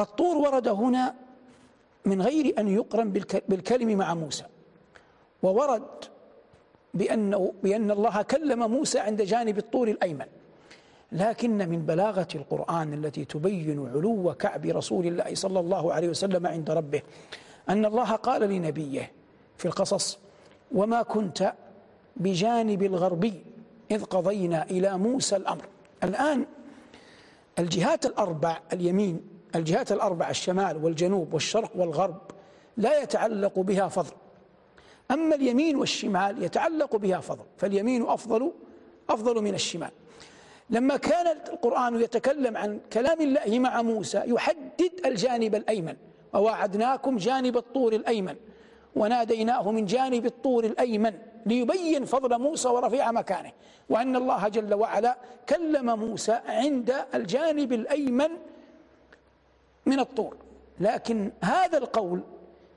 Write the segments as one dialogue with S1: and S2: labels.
S1: الطور ورد هنا من غير أن يقرن بالكلم مع موسى. وورد بأنه بأن الله كلم موسى عند جانب الطور الأيمن. لكن من بلاغة القرآن التي تبين علو كعب رسول الله صلى الله عليه وسلم عند ربه أن الله قال لنبيه في القصص وما كنت بجانب الغربي إذ قضينا إلى موسى الأمر. الآن الجهات الأربع اليمين الجهات الأربع الشمال والجنوب والشرق والغرب لا يتعلق بها فضل. أما اليمين والشمال يتعلق بها فضل فاليمين أفضل أفضل من الشمال. لما كان القرآن يتكلم عن كلام الله مع موسى يحدد الجانب الأيمن. وواعدناكم جانب الطور الأيمن. وناديناه من جانب الطور الأيمن ليبين فضل موسى ورفيع مكانه. وأن الله جل وعلا كلم موسى عند الجانب الأيمن من الطور. لكن هذا القول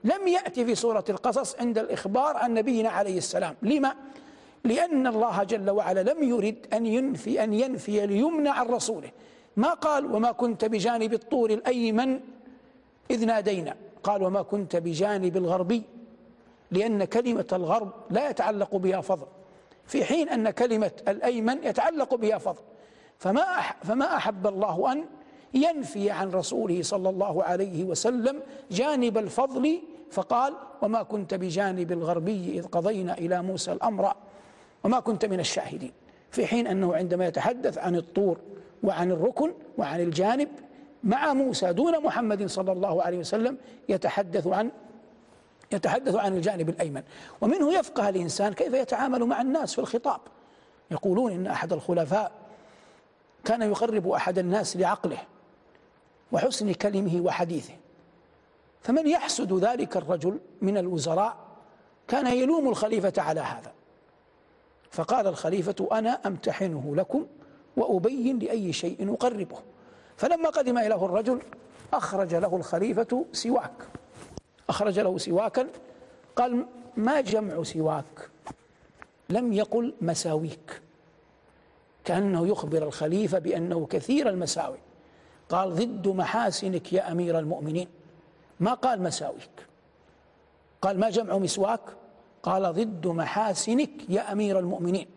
S1: لم يأتي في سورة القصص عند الإخبار عن نبينا عليه السلام. لما؟ لأن الله جل وعلا لم يرد أن ينفي أن ينفي اليمن عن رسوله. ما قال وما كنت بجانب الطور الأيمن إذ نادينا. قال وما كنت بجانب الغربي لأن كلمة الغرب لا يتعلق بها فضل. في حين أن كلمة الأيمن يتعلق بها فضل. فما فما أحب الله أن ينفي عن رسوله صلى الله عليه وسلم جانب الفضل فقال وما كنت بجانب الغربي إذ قضينا إلى موسى الأمر وما كنت من الشاهدين. في حين أنه عندما يتحدث عن الطور وعن الركن وعن الجانب مع موسى دون محمد صلى الله عليه وسلم يتحدث عن يتحدث عن الجانب الأيمن. ومنه يفقه الإنسان كيف يتعامل مع الناس في الخطاب. يقولون إن أحد الخلفاء كان يقرب أحد الناس لعقله. وحسن كلمه وحديثه. فمن يحسد ذلك الرجل من الوزراء كان يلوم الخليفة على هذا. فقال الخليفة أنا أمتحنه لكم وأبين لأي شيء أقربه. فلما قدم إليه الرجل أخرج له الخليفة سواك. أخرج له سواكا قال ما جمع سواك؟ لم يقل مساويك. كأنه يخبر الخليفة بأنه كثير المساوي قال ضد محاسنك يا أمير المؤمنين. ما قال مساويك. قال ما جمع مسواك؟ قال ضد محاسنك يا أمير المؤمنين.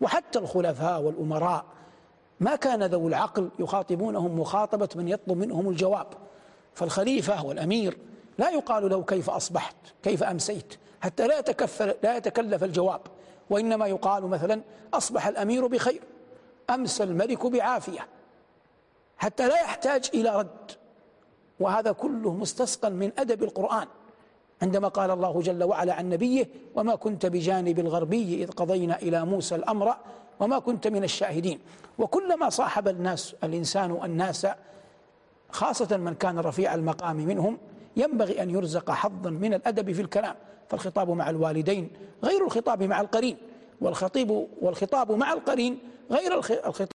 S1: وحتى الخلفاء والأمراء ما كان ذو العقل يخاطبونهم مخاطبة من يطلب منهم الجواب. فالخليفة والأمير لا يقال له كيف أصبحت كيف أمسيت حتى لا يتكفل لا يتكلف الجواب. وإنما يقال مثلا أصبح الأمير بخير أمسى الملك بعافية. حتى لا يحتاج إلى رد. وهذا كله مستسقا من أدب القرآن. عندما قال الله جل وعلا عن نبيه وما كنت بجانب الغربي إذ قضينا إلى موسى الأمر وما كنت من الشاهدين. وكلما صاحب الناس الإنسان الناس خاصة من كان رفيع المقام منهم ينبغي أن يرزق حظا من الأدب في الكلام. فالخطاب مع الوالدين غير الخطاب مع القرين والخطيب والخطاب مع القرين غير الخطاب